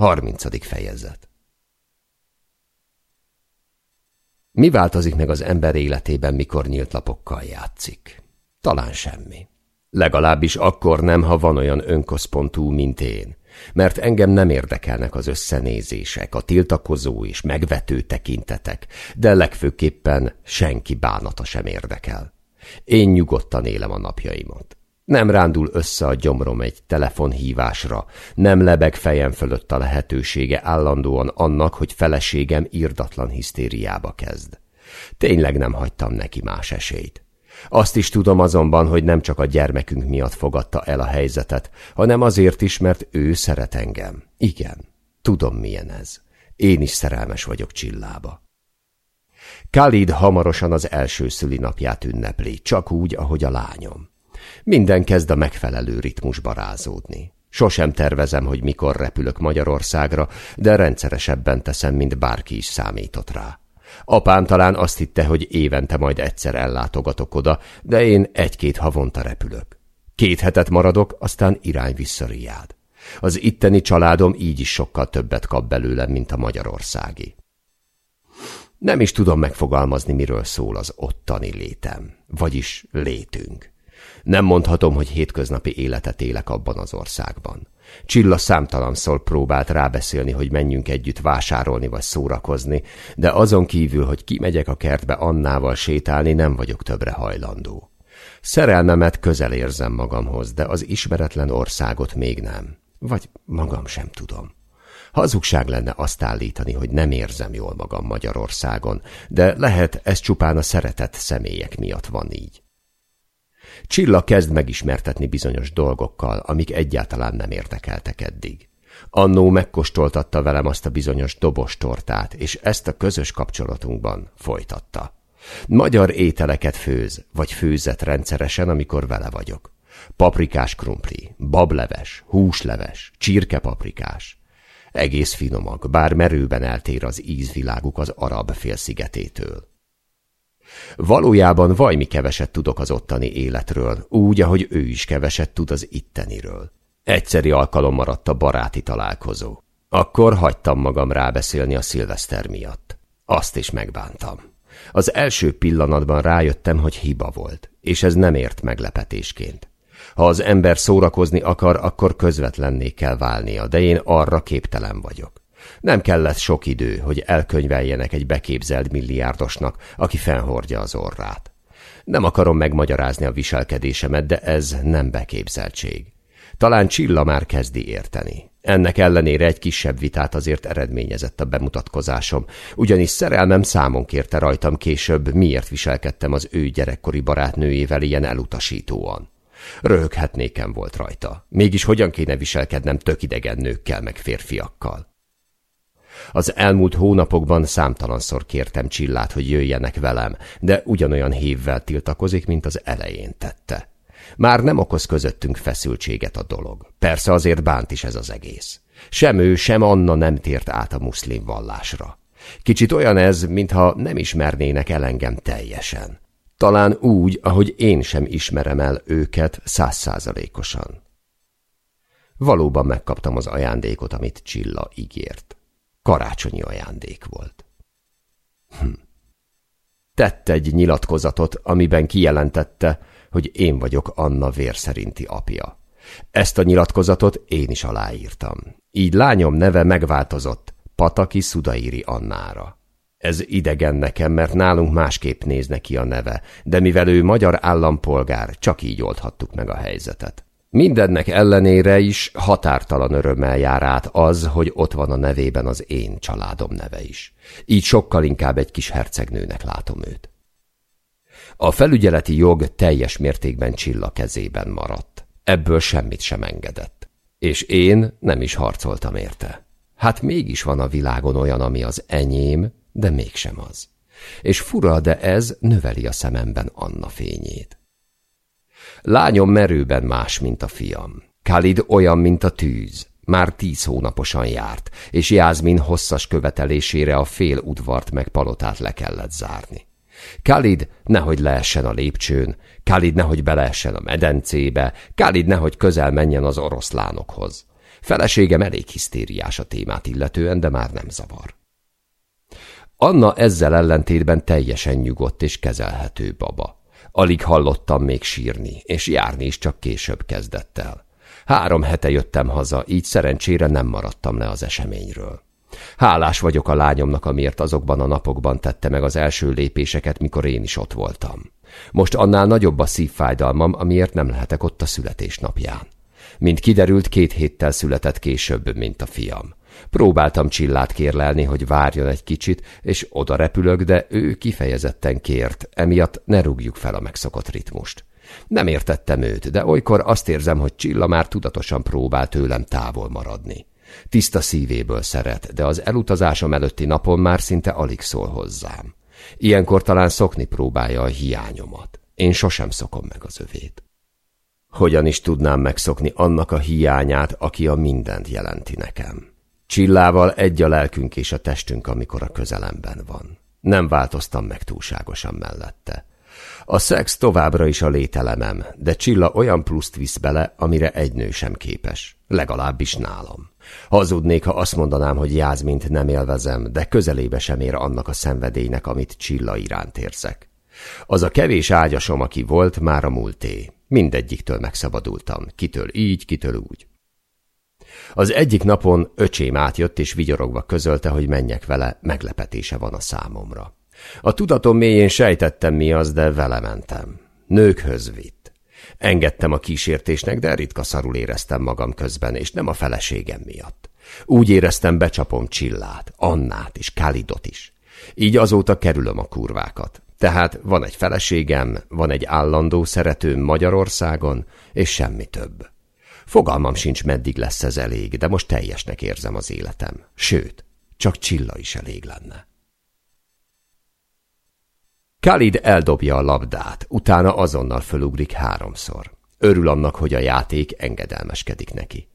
Harmincadik fejezet Mi változik meg az ember életében, mikor nyílt lapokkal játszik? Talán semmi. Legalábbis akkor nem, ha van olyan önközpontú, mint én. Mert engem nem érdekelnek az összenézések, a tiltakozó és megvető tekintetek, de legfőképpen senki bánata sem érdekel. Én nyugodtan élem a napjaimat. Nem rándul össze a gyomrom egy telefonhívásra, nem lebeg fejem fölött a lehetősége állandóan annak, hogy feleségem írdatlan hisztériába kezd. Tényleg nem hagytam neki más esélyt. Azt is tudom azonban, hogy nem csak a gyermekünk miatt fogadta el a helyzetet, hanem azért is, mert ő szeret engem. Igen, tudom milyen ez. Én is szerelmes vagyok Csillába. Khalid hamarosan az első szülinapját ünnepli, csak úgy, ahogy a lányom. Minden kezd a megfelelő ritmusba rázódni. Sosem tervezem, hogy mikor repülök Magyarországra, de rendszeresebben teszem, mint bárki is számított rá. Apám talán azt hitte, hogy évente majd egyszer ellátogatok oda, de én egy-két havonta repülök. Két hetet maradok, aztán irány vissza Riád. Az itteni családom így is sokkal többet kap belőlem, mint a magyarországi. Nem is tudom megfogalmazni, miről szól az ottani létem, vagyis létünk. Nem mondhatom, hogy hétköznapi életet élek abban az országban. Csilla számtalanszor próbált rábeszélni, hogy menjünk együtt vásárolni vagy szórakozni, de azon kívül, hogy kimegyek a kertbe Annával sétálni, nem vagyok többre hajlandó. Szerelmemet közel érzem magamhoz, de az ismeretlen országot még nem. Vagy magam sem tudom. Hazugság lenne azt állítani, hogy nem érzem jól magam Magyarországon, de lehet ez csupán a szeretett személyek miatt van így. Csilla kezd megismertetni bizonyos dolgokkal, amik egyáltalán nem érdekeltek eddig. Annó megkóstoltatta velem azt a bizonyos dobostortát, és ezt a közös kapcsolatunkban folytatta. Magyar ételeket főz, vagy főzet rendszeresen, amikor vele vagyok. Paprikás krumpli, bableves, húsleves, csirkepaprikás. Egész finomak, bár merőben eltér az ízviláguk az arab félszigetétől. Valójában vajmi keveset tudok az ottani életről, úgy, ahogy ő is keveset tud az itteniről. Egyszeri alkalom maradt a baráti találkozó. Akkor hagytam magam rábeszélni a szilveszter miatt. Azt is megbántam. Az első pillanatban rájöttem, hogy hiba volt, és ez nem ért meglepetésként. Ha az ember szórakozni akar, akkor közvetlenné kell válnia, de én arra képtelen vagyok. Nem kellett sok idő, hogy elkönyveljenek egy beképzelt milliárdosnak, aki fennhordja az orrát. Nem akarom megmagyarázni a viselkedésemet, de ez nem beképzeltség. Talán Csilla már kezdi érteni. Ennek ellenére egy kisebb vitát azért eredményezett a bemutatkozásom, ugyanis szerelmem számon kérte rajtam később, miért viselkedtem az ő gyerekkori barátnőjével ilyen elutasítóan. Röhöghetnékem volt rajta. Mégis hogyan kéne viselkednem tök idegen nőkkel meg férfiakkal? Az elmúlt hónapokban számtalanszor kértem Csillát, hogy jöjjenek velem, de ugyanolyan hívvel tiltakozik, mint az elején tette. Már nem okoz közöttünk feszültséget a dolog. Persze azért bánt is ez az egész. Sem ő, sem Anna nem tért át a muszlim vallásra. Kicsit olyan ez, mintha nem ismernének el engem teljesen. Talán úgy, ahogy én sem ismerem el őket százszázalékosan. Valóban megkaptam az ajándékot, amit Csilla ígért. Karácsonyi ajándék volt. Hm. Tett egy nyilatkozatot, amiben kijelentette, hogy én vagyok Anna vérszerinti apja. Ezt a nyilatkozatot én is aláírtam. Így lányom neve megváltozott Pataki Szudairi Annára. Ez idegen nekem, mert nálunk másképp néz neki a neve, de mivel ő magyar állampolgár, csak így oldhattuk meg a helyzetet. Mindennek ellenére is határtalan örömmel jár át az, hogy ott van a nevében az én családom neve is. Így sokkal inkább egy kis hercegnőnek látom őt. A felügyeleti jog teljes mértékben Csilla kezében maradt. Ebből semmit sem engedett. És én nem is harcoltam érte. Hát mégis van a világon olyan, ami az enyém, de mégsem az. És fura, de ez növeli a szememben Anna fényét. Lányom merőben más, mint a fiam. Khalid olyan, mint a tűz. Már tíz hónaposan járt, és Jászmin hosszas követelésére a fél udvart meg palotát le kellett zárni. Khalid nehogy leessen a lépcsőn, Khalid nehogy beleessen a medencébe, Khalid nehogy közel menjen az oroszlánokhoz. Feleségem elég hisztériás a témát illetően, de már nem zavar. Anna ezzel ellentétben teljesen nyugodt és kezelhető baba. Alig hallottam még sírni, és járni is csak később kezdett el. Három hete jöttem haza, így szerencsére nem maradtam le az eseményről. Hálás vagyok a lányomnak, amiért azokban a napokban tette meg az első lépéseket, mikor én is ott voltam. Most annál nagyobb a szívfájdalmam, amiért nem lehetek ott a születésnapján. Mint kiderült, két héttel született később, mint a fiam. Próbáltam Csillát kérlelni, hogy várjon egy kicsit, és oda repülök, de ő kifejezetten kért, emiatt ne rúgjuk fel a megszokott ritmust. Nem értettem őt, de olykor azt érzem, hogy Csilla már tudatosan próbál tőlem távol maradni. Tiszta szívéből szeret, de az elutazásom előtti napon már szinte alig szól hozzám. Ilyenkor talán szokni próbálja a hiányomat. Én sosem szokom meg az övét. Hogyan is tudnám megszokni annak a hiányát, aki a mindent jelenti nekem? Csillával egy a lelkünk és a testünk, amikor a közelemben van. Nem változtam meg túlságosan mellette. A szex továbbra is a lételemem, de Csilla olyan pluszt visz bele, amire egy nő sem képes. Legalábbis nálam. Hazudnék, ha azt mondanám, hogy Jázmint nem élvezem, de közelébe sem ér annak a szenvedélynek, amit Csilla iránt érzek. Az a kevés ágyasom, aki volt, már a múlté. Mindegyiktől megszabadultam, kitől így, kitől úgy. Az egyik napon öcsém átjött és vigyorogva közölte, hogy menjek vele, meglepetése van a számomra. A tudatom mélyén sejtettem mi az, de vele mentem. Nőkhöz vitt. Engedtem a kísértésnek, de ritka szarul éreztem magam közben, és nem a feleségem miatt. Úgy éreztem, becsapom Csillát, Annát és Kalidot is. Így azóta kerülöm a kurvákat. Tehát van egy feleségem, van egy állandó szeretőm Magyarországon, és semmi több. Fogalmam sincs, meddig lesz ez elég, de most teljesnek érzem az életem. Sőt, csak Csilla is elég lenne. Khalid eldobja a labdát, utána azonnal fölugrik háromszor. Örül annak, hogy a játék engedelmeskedik neki.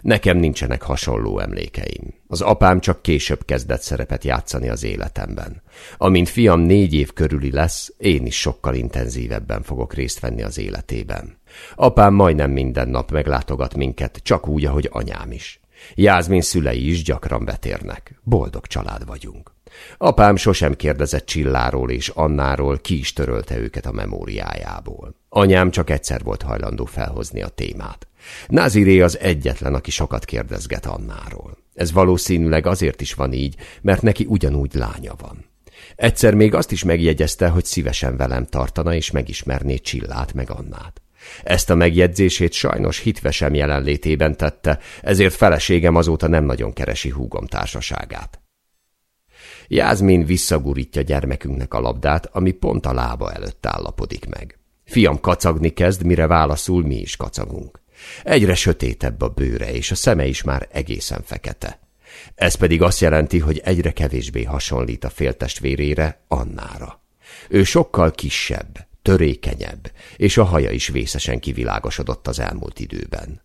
Nekem nincsenek hasonló emlékeim. Az apám csak később kezdett szerepet játszani az életemben. Amint fiam négy év körüli lesz, én is sokkal intenzívebben fogok részt venni az életében. Apám majdnem minden nap meglátogat minket, csak úgy, ahogy anyám is. Jázmin szülei is gyakran betérnek. Boldog család vagyunk. Apám sosem kérdezett Csilláról és Annáról, ki is törölte őket a memóriájából. Anyám csak egyszer volt hajlandó felhozni a témát. Naziré az egyetlen, aki sokat kérdezget Annáról. Ez valószínűleg azért is van így, mert neki ugyanúgy lánya van. Egyszer még azt is megjegyezte, hogy szívesen velem tartana és megismerné Csillát meg Annát. Ezt a megjegyzését sajnos hitvesem jelenlétében tette, ezért feleségem azóta nem nagyon keresi húgom társaságát. Jázmin visszagurítja gyermekünknek a labdát, ami pont a lába előtt állapodik meg. Fiam kacagni kezd, mire válaszul mi is kacagunk. Egyre sötétebb a bőre, és a szeme is már egészen fekete. Ez pedig azt jelenti, hogy egyre kevésbé hasonlít a féltestvérére, Annára. Ő sokkal kisebb, törékenyebb, és a haja is vészesen kivilágosodott az elmúlt időben.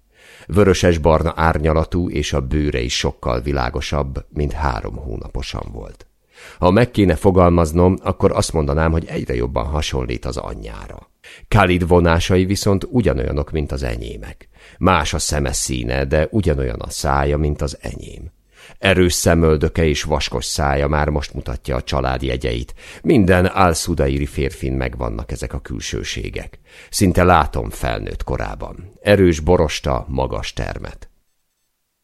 Vöröses-barna árnyalatú, és a bőre is sokkal világosabb, mint három hónaposan volt. Ha meg kéne fogalmaznom, akkor azt mondanám, hogy egyre jobban hasonlít az anyjára. Khalid vonásai viszont ugyanolyanok, mint az enyémek. Más a szeme színe, de ugyanolyan a szája, mint az enyém. Erős szemöldöke és vaskos szája már most mutatja a család jegyeit. Minden álszudairi férfin megvannak ezek a külsőségek. Szinte látom felnőtt korában. Erős borosta, magas termet.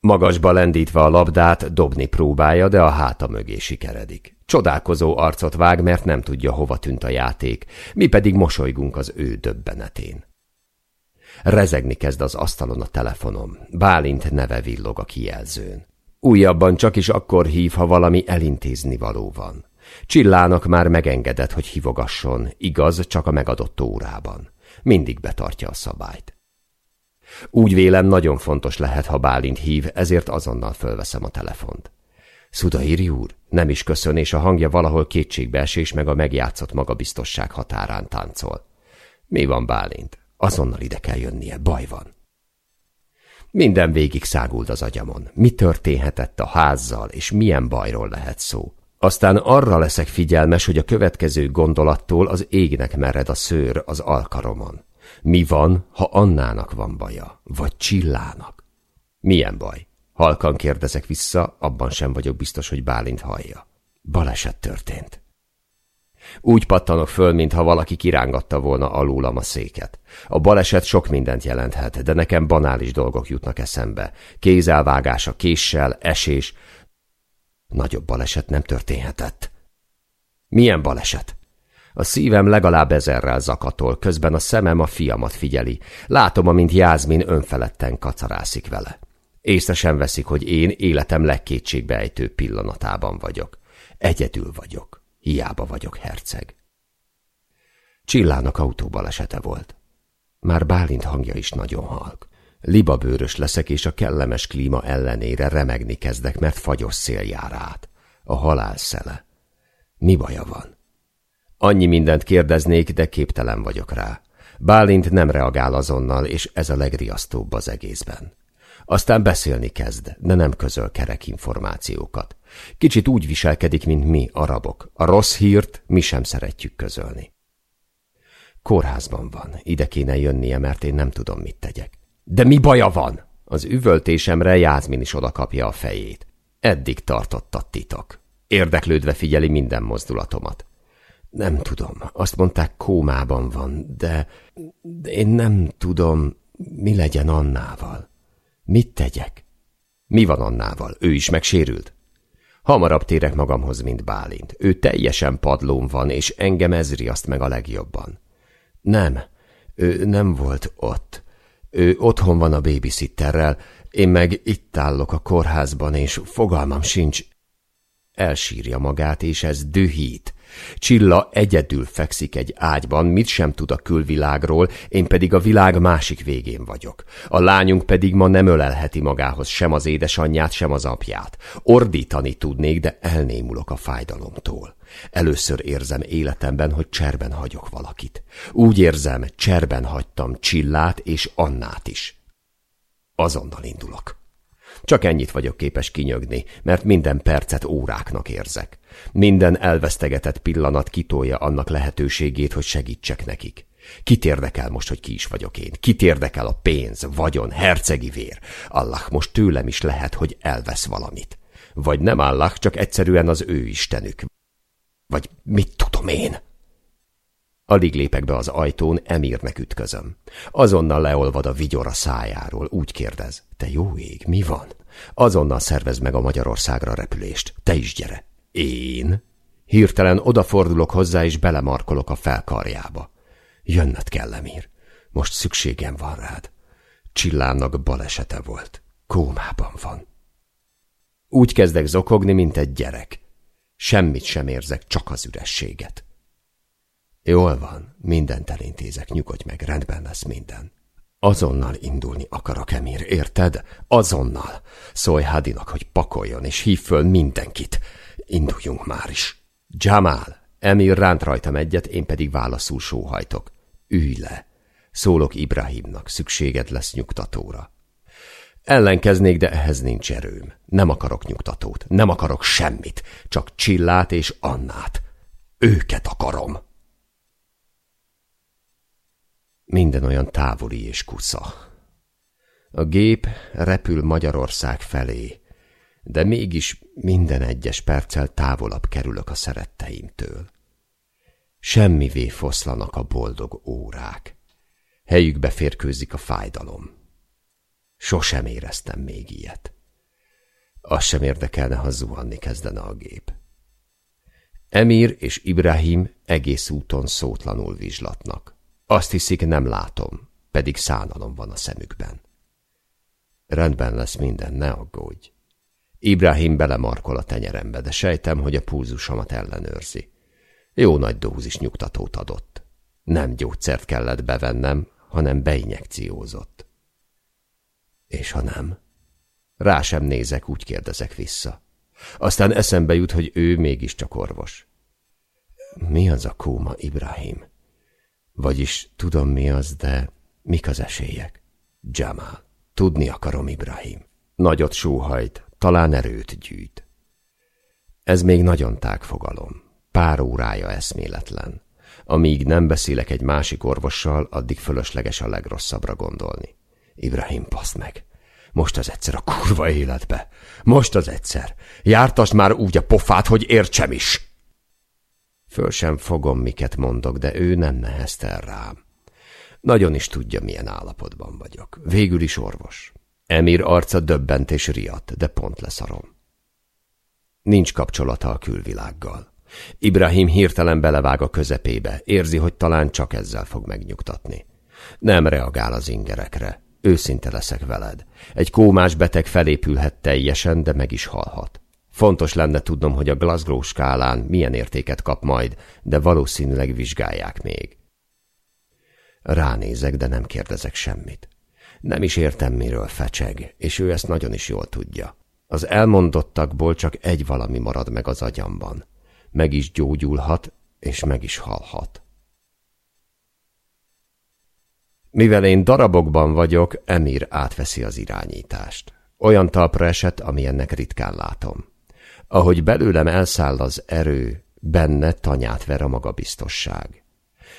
Magasba lendítve a labdát, dobni próbálja, de a háta mögé sikeredik. Csodálkozó arcot vág, mert nem tudja, hova tűnt a játék, mi pedig mosolygunk az ő döbbenetén. Rezegni kezd az asztalon a telefonom. Bálint neve villog a kijelzőn. Újabban csak is akkor hív, ha valami elintézni való van. Csillának már megengedett, hogy hívogasson, igaz, csak a megadott órában. Mindig betartja a szabályt. Úgy vélem, nagyon fontos lehet, ha Bálint hív, ezért azonnal fölveszem a telefont. Szudairi úr, nem is köszön, és a hangja valahol kétségbeesés meg a megjátszott magabiztosság határán táncol. Mi van, Bálint? Azonnal ide kell jönnie, baj van. Minden végig szágult az agyamon. Mi történhetett a házzal, és milyen bajról lehet szó? Aztán arra leszek figyelmes, hogy a következő gondolattól az égnek mered a szőr az alkaromon. Mi van, ha Annának van baja, vagy Csillának? Milyen baj? Halkan kérdezek vissza, abban sem vagyok biztos, hogy Bálint hallja. Baleset történt. Úgy pattanok föl, mintha valaki kirángatta volna alulam a széket. A baleset sok mindent jelenthet, de nekem banális dolgok jutnak eszembe. Kézelvágás a késsel, esés. Nagyobb baleset nem történhetett. Milyen baleset? A szívem legalább ezerrel zakatol, közben a szemem a fiamat figyeli. Látom, amint Jászmin önfeledten kacarászik vele. Észre sem veszik, hogy én életem legkétségbeejtő pillanatában vagyok. Egyedül vagyok. Hiába vagyok herceg. Csillának autóbalesete volt. Már Bálint hangja is nagyon halk. Libabőrös leszek, és a kellemes klíma ellenére remegni kezdek, mert fagyos szél jár át. A halál szele. Mi baja van? Annyi mindent kérdeznék, de képtelen vagyok rá. Bálint nem reagál azonnal, és ez a legriasztóbb az egészben. Aztán beszélni kezd, de nem közöl kerek információkat. Kicsit úgy viselkedik, mint mi, arabok. A rossz hírt mi sem szeretjük közölni. Kórházban van, ide kéne jönnie, mert én nem tudom, mit tegyek. De mi baja van? Az üvöltésemre Jászmin is odakapja a fejét. Eddig tartott a titok. Érdeklődve figyeli minden mozdulatomat. Nem tudom, azt mondták kómában van, de, én nem tudom, mi legyen Annával. Mit tegyek? Mi van Annával? Ő is megsérült? Hamarabb térek magamhoz, mint Bálint. Ő teljesen padlón van, és engem ez riaszt meg a legjobban. Nem, ő nem volt ott. Ő otthon van a babysitterrel, én meg itt állok a kórházban, és fogalmam sincs. Elsírja magát, és ez dühít. Csilla egyedül fekszik egy ágyban, mit sem tud a külvilágról, én pedig a világ másik végén vagyok. A lányunk pedig ma nem ölelheti magához sem az édesanyját, sem az apját. Ordítani tudnék, de elnémulok a fájdalomtól. Először érzem életemben, hogy cserben hagyok valakit. Úgy érzem, cserben hagytam Csillát és Annát is. Azonnal indulok. Csak ennyit vagyok képes kinyögni, mert minden percet óráknak érzek. Minden elvesztegetett pillanat kitolja annak lehetőségét, hogy segítsek nekik. Kit érdekel most, hogy ki is vagyok én? Kit érdekel a pénz, vagyon, hercegi vér? Allah most tőlem is lehet, hogy elvesz valamit. Vagy nem Allah, csak egyszerűen az ő istenük. Vagy mit tudom én? Alig lépek be az ajtón, Emirnek ütközöm. Azonnal leolvad a vigyor a szájáról, úgy kérdez. Te jó ég, mi van? Azonnal szervez meg a Magyarországra repülést. Te is gyere. Én? Hirtelen odafordulok hozzá, és belemarkolok a felkarjába. Jönnöd kell, Emir. Most szükségem van rád. Csillának balesete volt. Kómában van. Úgy kezdek zokogni, mint egy gyerek. Semmit sem érzek, csak az ürességet. Jól van, mindent elintézek, nyugodj meg, rendben lesz minden. Azonnal indulni akarok, Emir, érted? Azonnal. Szólj Hadinak, hogy pakoljon, és hív föl mindenkit. Induljunk már is. Jamal, Emir ránt rajtam egyet, én pedig válaszul sóhajtok. Ülj le. Szólok Ibrahimnak, szükséged lesz nyugtatóra. Ellenkeznék, de ehhez nincs erőm. Nem akarok nyugtatót, nem akarok semmit, csak Csillát és Annát. Őket akarom. Minden olyan távoli és kusza. A gép repül Magyarország felé, de mégis minden egyes perccel távolabb kerülök a szeretteimtől. Semmivé foszlanak a boldog órák. Helyükbe férkőzik a fájdalom. Sosem éreztem még ilyet. Az sem érdekelne, ha zuhanni kezdene a gép. Emir és Ibrahim egész úton szótlanul vizslatnak. Azt hiszik, nem látom, pedig szánalom van a szemükben. Rendben lesz minden, ne aggódj. Ibrahim belemarkol a tenyerembe, de sejtem, hogy a púzusomat ellenőrzi. Jó nagy dózis nyugtatót adott. Nem gyógyszert kellett bevennem, hanem beinjekciózott. És ha nem? Rá sem nézek, úgy kérdezek vissza. Aztán eszembe jut, hogy ő mégiscsak orvos. Mi az a kóma, Ibrahim? Vagyis tudom mi az, de mik az esélyek? Jamal. Tudni akarom, Ibrahim. Nagyot sóhajt, talán erőt gyűjt. Ez még nagyon tág fogalom. Pár órája eszméletlen. Amíg nem beszélek egy másik orvossal, addig fölösleges a legrosszabbra gondolni. Ibrahim, paszt meg! Most az egyszer a kurva életbe. Most az egyszer. Jártas már úgy a pofát, hogy értsem is. Föl sem fogom, miket mondok, de ő nem nehezte el rám. Nagyon is tudja, milyen állapotban vagyok. Végül is orvos. Emir arca döbbent és riadt, de pont leszarom. Nincs kapcsolata a külvilággal. Ibrahim hirtelen belevág a közepébe, érzi, hogy talán csak ezzel fog megnyugtatni. Nem reagál az ingerekre. Őszinte leszek veled. Egy kómás beteg felépülhet teljesen, de meg is halhat. Fontos lenne tudnom, hogy a Glasgow skálán milyen értéket kap majd, de valószínűleg vizsgálják még. Ránézek, de nem kérdezek semmit. Nem is értem, miről fecseg, és ő ezt nagyon is jól tudja. Az elmondottakból csak egy valami marad meg az agyamban. Meg is gyógyulhat, és meg is halhat. Mivel én darabokban vagyok, Emir átveszi az irányítást. Olyan talpra esett, amilyennek ritkán látom. Ahogy belőlem elszáll az erő, benne tanyát ver a magabiztosság.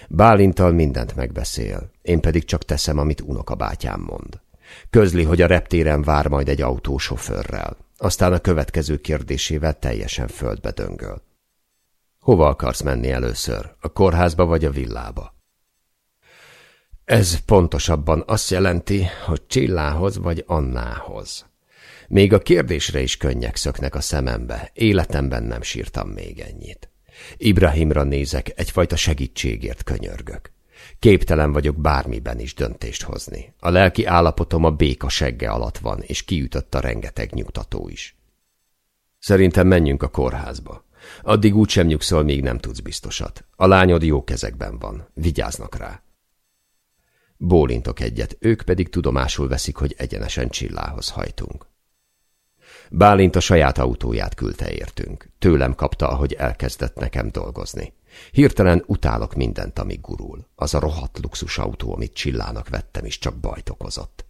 Bálintal mindent megbeszél, én pedig csak teszem, amit unokabátyám mond. Közli, hogy a reptéren vár majd egy autósofőrrel. Aztán a következő kérdésével teljesen földbe döngöl. Hova akarsz menni először? A kórházba vagy a villába? Ez pontosabban azt jelenti, hogy Csillához vagy Annához. Még a kérdésre is könnyek szöknek a szemembe, életemben nem sírtam még ennyit. Ibrahimra nézek, egyfajta segítségért könyörgök. Képtelen vagyok bármiben is döntést hozni. A lelki állapotom a béka segge alatt van, és kiütött a rengeteg nyugtató is. Szerintem menjünk a kórházba. Addig úgy sem nyugszol, míg nem tudsz biztosat. A lányod jó kezekben van, vigyáznak rá. Bólintok egyet, ők pedig tudomásul veszik, hogy egyenesen Csillához hajtunk. Bálint a saját autóját küldte értünk. Tőlem kapta, ahogy elkezdett nekem dolgozni. Hirtelen utálok mindent, ami gurul. Az a rohadt luxusautó, amit Csillának vettem, is csak bajt okozott.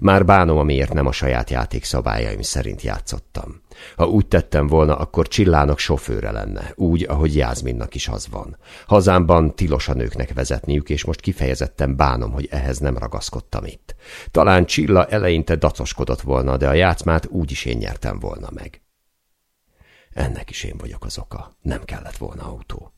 Már bánom, amiért nem a saját játékszabályaim szerint játszottam. Ha úgy tettem volna, akkor Csillának sofőre lenne, úgy, ahogy Jászminnak is az van. Hazámban tilos a nőknek vezetniük, és most kifejezetten bánom, hogy ehhez nem ragaszkodtam itt. Talán Csilla eleinte dacoskodott volna, de a játszmát úgy is én nyertem volna meg. Ennek is én vagyok az oka. Nem kellett volna autó.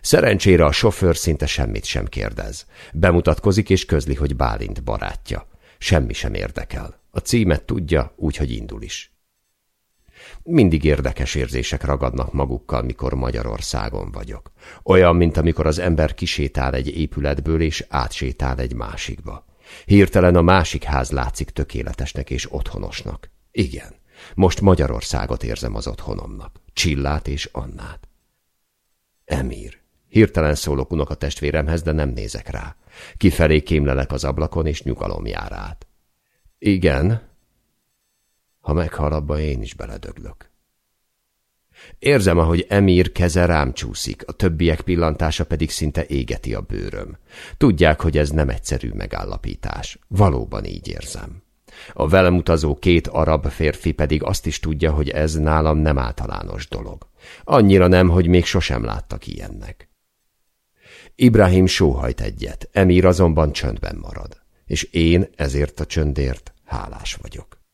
Szerencsére a sofőr szinte semmit sem kérdez. Bemutatkozik és közli, hogy Bálint barátja. Semmi sem érdekel. A címet tudja, úgyhogy indul is. Mindig érdekes érzések ragadnak magukkal, mikor Magyarországon vagyok. Olyan, mint amikor az ember kisétál egy épületből és átsétál egy másikba. Hirtelen a másik ház látszik tökéletesnek és otthonosnak. Igen, most Magyarországot érzem az otthonomnak. Csillát és Annát. Emír. Hirtelen szólok unok testvéremhez, de nem nézek rá. Kifelé kémlelek az ablakon, és nyugalom jár át. Igen. Ha meghal, abba én is beledöglök. Érzem, ahogy Emír keze rám csúszik, a többiek pillantása pedig szinte égeti a bőröm. Tudják, hogy ez nem egyszerű megállapítás. Valóban így érzem. A velem utazó két arab férfi pedig azt is tudja, hogy ez nálam nem általános dolog. Annyira nem, hogy még sosem láttak ilyennek. Ibrahim sóhajt egyet, Emir azonban csöndben marad, és én ezért a csöndért hálás vagyok.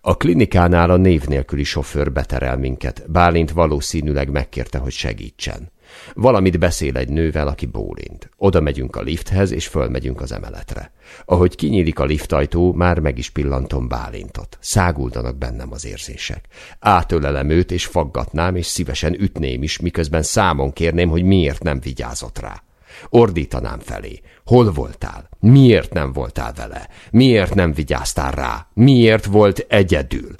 A klinikánál a név nélküli sofőr beterel minket, Bálint valószínűleg megkérte, hogy segítsen. Valamit beszél egy nővel, aki bólint. Oda megyünk a lifthez, és fölmegyünk az emeletre. Ahogy kinyílik a liftajtó, már meg is pillantom Bálintot. Száguldanak bennem az érzések. Átölelem őt, és faggatnám, és szívesen ütném is, miközben számon kérném, hogy miért nem vigyázott rá. Ordítanám felé. Hol voltál? Miért nem voltál vele? Miért nem vigyáztál rá? Miért volt egyedül?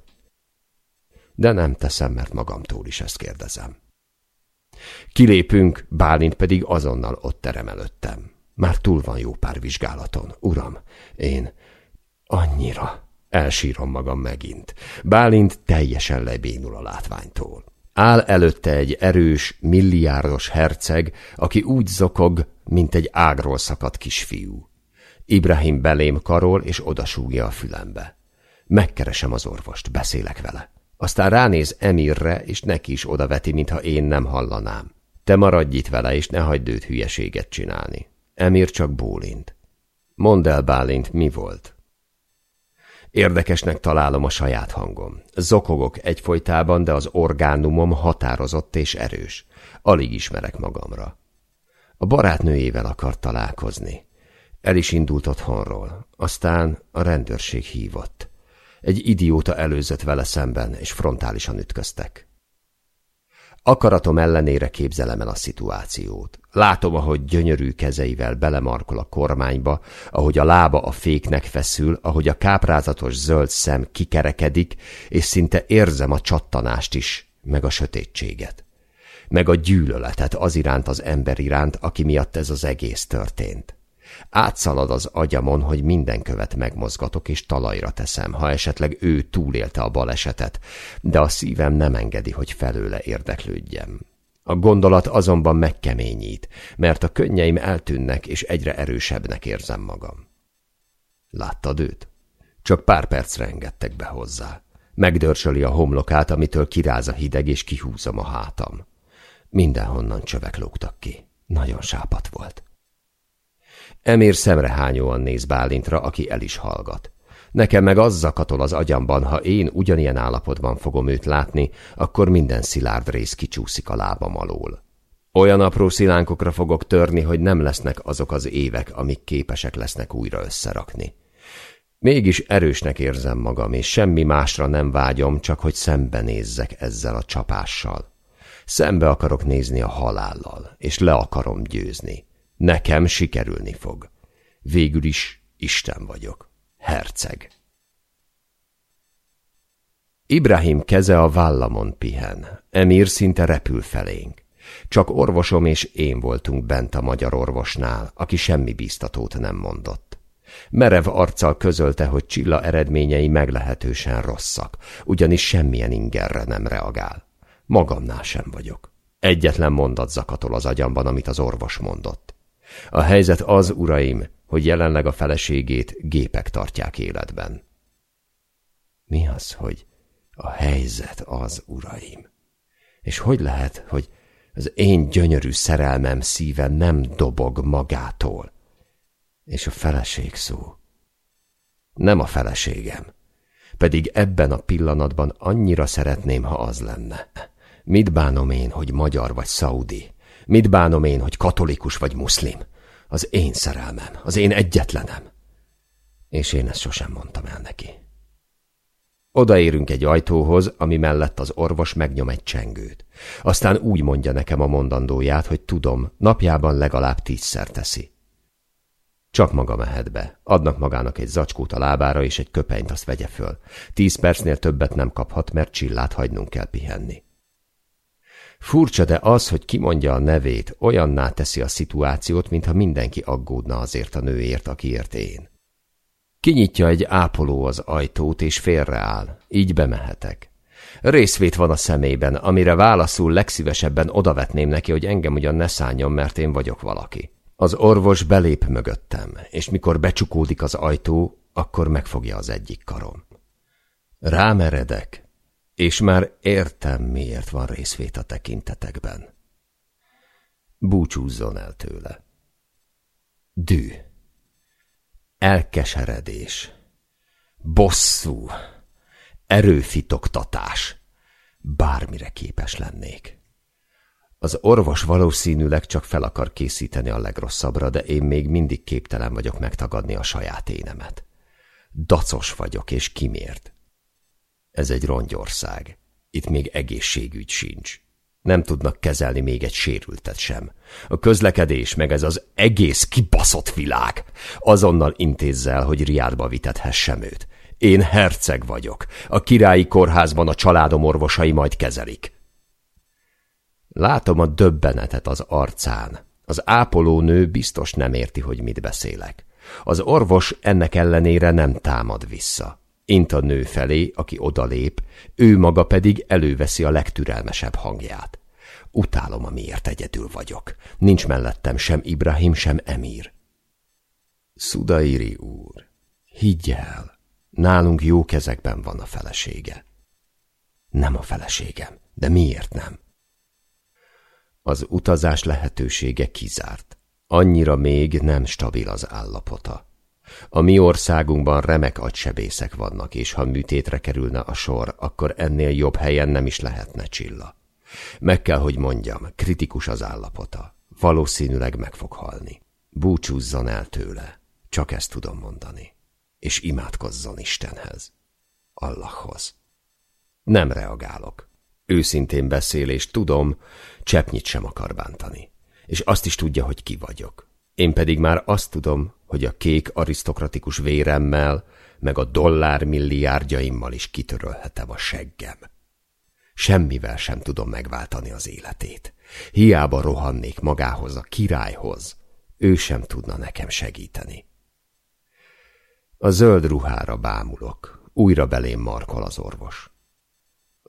De nem teszem, mert magamtól is ezt kérdezem. Kilépünk, Bálint pedig azonnal ott terem előttem. Már túl van jó pár vizsgálaton, uram. Én annyira elsírom magam megint. Bálint teljesen lebénul a látványtól. Áll előtte egy erős, milliárdos herceg, aki úgy zokog, mint egy ágról szakadt kisfiú. Ibrahim belém karol, és odasúgja a fülembe. Megkeresem az orvost, beszélek vele. Aztán ránéz Emirre, és neki is odaveti, mintha én nem hallanám. Te maradj itt vele, és ne hagyd őt hülyeséget csinálni. Emir csak bólint. Mondd el, Bálint, mi volt? Érdekesnek találom a saját hangom. Zokogok egyfolytában, de az orgánumom határozott és erős. Alig ismerek magamra. A barátnőjével akart találkozni. El is indult otthonról. Aztán a rendőrség hívott. Egy idióta előzött vele szemben, és frontálisan ütköztek. Akaratom ellenére képzelem el a szituációt. Látom, ahogy gyönyörű kezeivel belemarkol a kormányba, ahogy a lába a féknek feszül, ahogy a káprázatos zöld szem kikerekedik, és szinte érzem a csattanást is, meg a sötétséget. Meg a gyűlöletet az iránt az ember iránt, aki miatt ez az egész történt. Átszalad az agyamon, hogy minden követ megmozgatok és talajra teszem, ha esetleg ő túlélte a balesetet, de a szívem nem engedi, hogy felőle érdeklődjem. A gondolat azonban megkeményít, mert a könnyeim eltűnnek, és egyre erősebbnek érzem magam. Láttad őt? Csak pár percre engedtek be hozzá. Megdörsöli a homlokát, amitől kiráz a hideg, és kihúzom a hátam. Mindenhonnan csövek lógtak ki. Nagyon sápat volt. Emír szemrehányóan néz Bálintra, aki el is hallgat. Nekem meg az zakatol az agyamban, ha én ugyanilyen állapotban fogom őt látni, akkor minden szilárd rész kicsúszik a lábam alól. Olyan apró szilánkokra fogok törni, hogy nem lesznek azok az évek, amik képesek lesznek újra összerakni. Mégis erősnek érzem magam, és semmi másra nem vágyom, csak hogy szembenézzek ezzel a csapással. Szembe akarok nézni a halállal, és le akarom győzni. Nekem sikerülni fog. Végül is Isten vagyok. Herceg. Ibrahim keze a vállamon pihen. Emir szinte repül felénk. Csak orvosom és én voltunk bent a magyar orvosnál, aki semmi bíztatót nem mondott. Merev arccal közölte, hogy Csilla eredményei meglehetősen rosszak, ugyanis semmilyen ingerre nem reagál. Magamnál sem vagyok. Egyetlen mondat zakatol az agyamban, amit az orvos mondott. A helyzet az, uraim, hogy jelenleg a feleségét gépek tartják életben. Mi az, hogy a helyzet az, uraim? És hogy lehet, hogy az én gyönyörű szerelmem szíve nem dobog magától? És a feleség szó. Nem a feleségem. Pedig ebben a pillanatban annyira szeretném, ha az lenne. Mit bánom én, hogy magyar vagy szaudi? Mit bánom én, hogy katolikus vagy muszlim? Az én szerelmem, az én egyetlenem. És én ezt sosem mondtam el neki. Odaérünk egy ajtóhoz, ami mellett az orvos megnyom egy csengőt. Aztán úgy mondja nekem a mondandóját, hogy tudom, napjában legalább tízszer teszi. Csak maga mehet be. Adnak magának egy zacskót a lábára, és egy köpenyt azt vegye föl. Tíz percnél többet nem kaphat, mert csillát hagynunk kell pihenni. Furcsa, de az, hogy kimondja a nevét, olyanná teszi a szituációt, mintha mindenki aggódna azért a nőért, akiért én. Kinyitja egy ápoló az ajtót, és félreáll. Így bemehetek. Részvét van a szemében, amire válaszul legszívesebben odavetném neki, hogy engem ugyan ne szálljon, mert én vagyok valaki. Az orvos belép mögöttem, és mikor becsukódik az ajtó, akkor megfogja az egyik karom. Rámeredek, és már értem, miért van részvét a tekintetekben. Búcsúzzon el tőle. Dű. Elkeseredés. Bosszú. Erőfitoktatás. Bármire képes lennék. Az orvos valószínűleg csak fel akar készíteni a legrosszabbra, de én még mindig képtelen vagyok megtagadni a saját énemet. Dacos vagyok, és kimért. Ez egy rongyország. Itt még egészségügy sincs. Nem tudnak kezelni még egy sérültet sem. A közlekedés, meg ez az egész kibaszott világ. Azonnal intézzel, hogy Riádba vitethessem őt. Én herceg vagyok. A királyi kórházban a családom orvosai majd kezelik. Látom a döbbenetet az arcán. Az ápolónő biztos nem érti, hogy mit beszélek. Az orvos ennek ellenére nem támad vissza. Int a nő felé, aki odalép, ő maga pedig előveszi a legtürelmesebb hangját. Utálom, amiért egyedül vagyok. Nincs mellettem sem Ibrahim, sem Emír. Szudairi úr, higgy el, nálunk jó kezekben van a felesége. Nem a feleségem, de miért nem? Az utazás lehetősége kizárt. Annyira még nem stabil az állapota. A mi országunkban remek agysebészek vannak, és ha műtétre kerülne a sor, akkor ennél jobb helyen nem is lehetne csilla. Meg kell, hogy mondjam, kritikus az állapota. Valószínűleg meg fog halni. Búcsúzzon el tőle. Csak ezt tudom mondani. És imádkozzon Istenhez. Allahhoz. Nem reagálok. Őszintén beszél, és tudom, cseppnyit sem akar bántani. És azt is tudja, hogy ki vagyok. Én pedig már azt tudom, hogy a kék arisztokratikus véremmel, meg a dollár milliárdjaimmal is kitörölhetem a seggem. Semmivel sem tudom megváltani az életét. Hiába rohannék magához, a királyhoz. Ő sem tudna nekem segíteni. A zöld ruhára bámulok. Újra belém markol az orvos.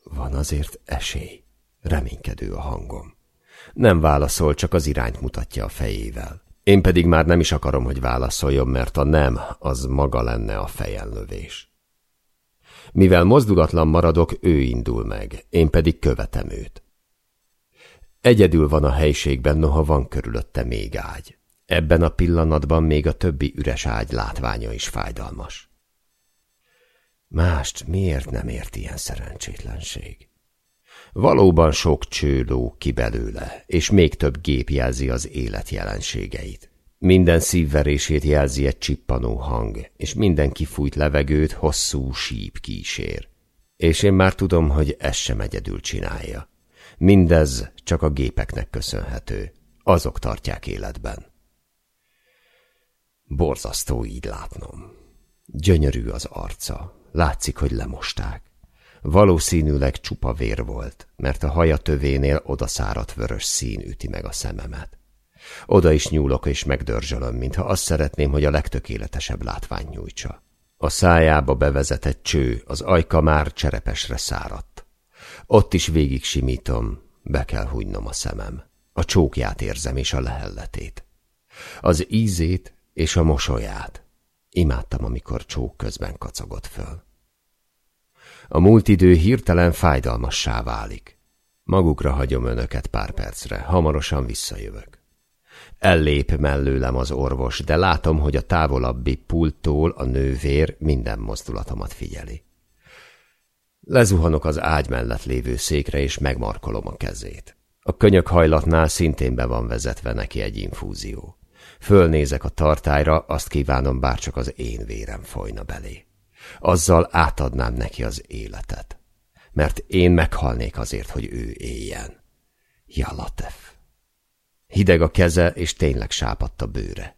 Van azért esély. Reménykedő a hangom. Nem válaszol, csak az irányt mutatja a fejével. Én pedig már nem is akarom, hogy válaszoljon, mert a nem, az maga lenne a fejenlövés. Mivel mozdulatlan maradok, ő indul meg, én pedig követem őt. Egyedül van a helységben, noha van körülötte még ágy. Ebben a pillanatban még a többi üres ágy látványa is fájdalmas. Mást miért nem ért ilyen szerencsétlenség? Valóban sok cső ki belőle, és még több gép jelzi az élet jelenségeit. Minden szívverését jelzi egy csippanó hang, és minden kifújt levegőt hosszú síp kísér. És én már tudom, hogy ezt sem egyedül csinálja. Mindez csak a gépeknek köszönhető. Azok tartják életben. Borzasztó így látnom. Gyönyörű az arca. Látszik, hogy lemosták. Valószínűleg csupa vér volt, mert a haja tövénél odaszáradt vörös szín üti meg a szememet. Oda is nyúlok és megdörzsölöm, mintha azt szeretném, hogy a legtökéletesebb látvány nyújtsa. A szájába bevezetett cső, az ajka már cserepesre száradt. Ott is végig simítom, be kell hújnom a szemem. A csókját érzem és a lehelletét. Az ízét és a mosolyát. Imádtam, amikor csók közben kacagott föl. A múlt idő hirtelen fájdalmassá válik. Magukra hagyom önöket pár percre, hamarosan visszajövök. Ellép mellőlem az orvos, de látom, hogy a távolabbi pulttól a nővér minden mozdulatomat figyeli. Lezuhanok az ágy mellett lévő székre, és megmarkolom a kezét. A könyök hajlatnál szintén be van vezetve neki egy infúzió. Fölnézek a tartályra, azt kívánom, bárcsak az én vérem folyna belé. Azzal átadnám neki az életet. Mert én meghalnék azért, hogy ő éljen. Jalatef. Hideg a keze, és tényleg sápadt a bőre.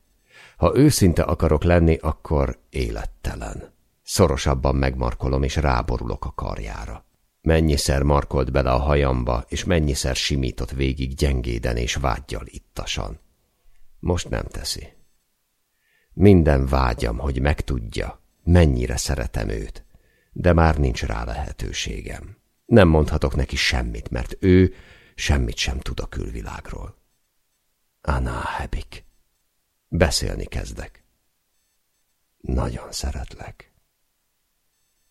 Ha őszinte akarok lenni, akkor élettelen. Szorosabban megmarkolom, és ráborulok a karjára. Mennyiszer markolt bele a hajamba, és mennyiszer simított végig gyengéden és vágyjal ittasan. Most nem teszi. Minden vágyam, hogy megtudja, mennyire szeretem őt, de már nincs rá lehetőségem. Nem mondhatok neki semmit, mert ő semmit sem tud a külvilágról. Anna Hebik. Beszélni kezdek. Nagyon szeretlek.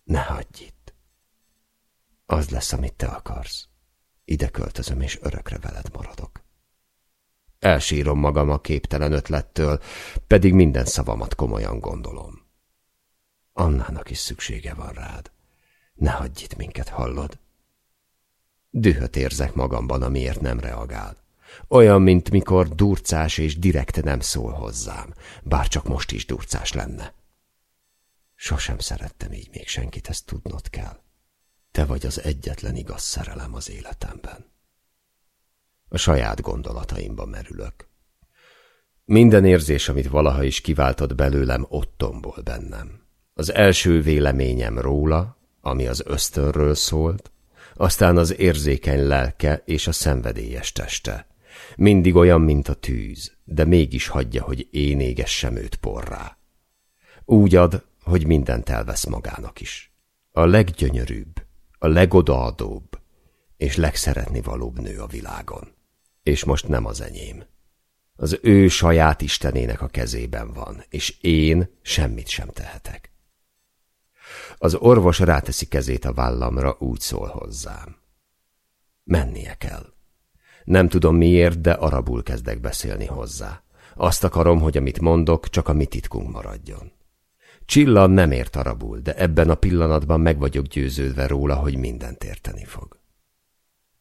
Ne hagyj itt. Az lesz, amit te akarsz. Ide költözöm, és örökre veled maradok. Elsírom magam a képtelen ötlettől, pedig minden szavamat komolyan gondolom. Annának is szüksége van rád. Ne hagyj itt minket, hallod? Dühöt érzek magamban, amiért nem reagál. Olyan, mint mikor durcás és direkt nem szól hozzám, bár csak most is durcás lenne. Sosem szerettem így még senkit, ezt tudnod kell. Te vagy az egyetlen igaz szerelem az életemben. A saját gondolataimba merülök. Minden érzés, amit valaha is kiváltott belőlem, ott tombol bennem. Az első véleményem róla, ami az ösztönről szólt, aztán az érzékeny lelke és a szenvedélyes teste. Mindig olyan, mint a tűz, de mégis hagyja, hogy én égessem őt porrá. Úgy ad, hogy mindent elvesz magának is. A leggyönyörűbb, a legodaadóbb és legszeretni valóbb nő a világon. És most nem az enyém. Az ő saját istenének a kezében van, és én semmit sem tehetek. Az orvos ráteszi kezét a vállamra, úgy szól hozzám. Mennie kell. Nem tudom miért, de arabul kezdek beszélni hozzá. Azt akarom, hogy amit mondok, csak a mi titkunk maradjon. Csilla nem ért arabul, de ebben a pillanatban meg vagyok győződve róla, hogy mindent érteni fog.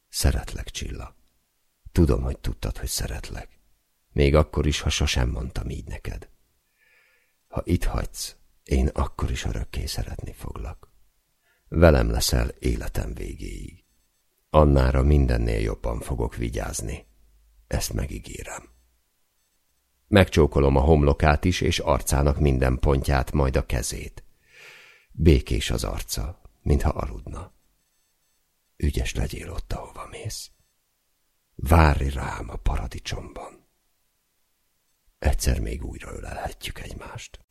Szeretlek, Csilla. Tudom, hogy tudtad, hogy szeretlek. Még akkor is, ha sosem mondtam így neked. Ha itt hagysz, én akkor is örökké szeretni foglak. Velem leszel életem végéig. Annára mindennél jobban fogok vigyázni. Ezt megígérem. Megcsókolom a homlokát is, és arcának minden pontját, majd a kezét. Békés az arca, mintha aludna. Ügyes legyél ott, ahova mész. Várj rám a paradicsomban. Egyszer még újra ölelhetjük egymást.